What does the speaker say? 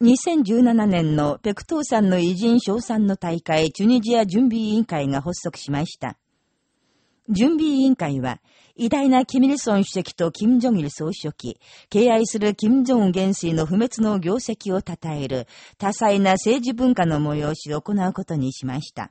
2017年のペクトーさんの偉人賞賛の大会チュニジア準備委員会が発足しました。準備委員会は、偉大なキミルソン主席とキム・ジョギル総書記、敬愛するキム・ジョン元帥の不滅の業績を称える多彩な政治文化の催しを行うことにしました。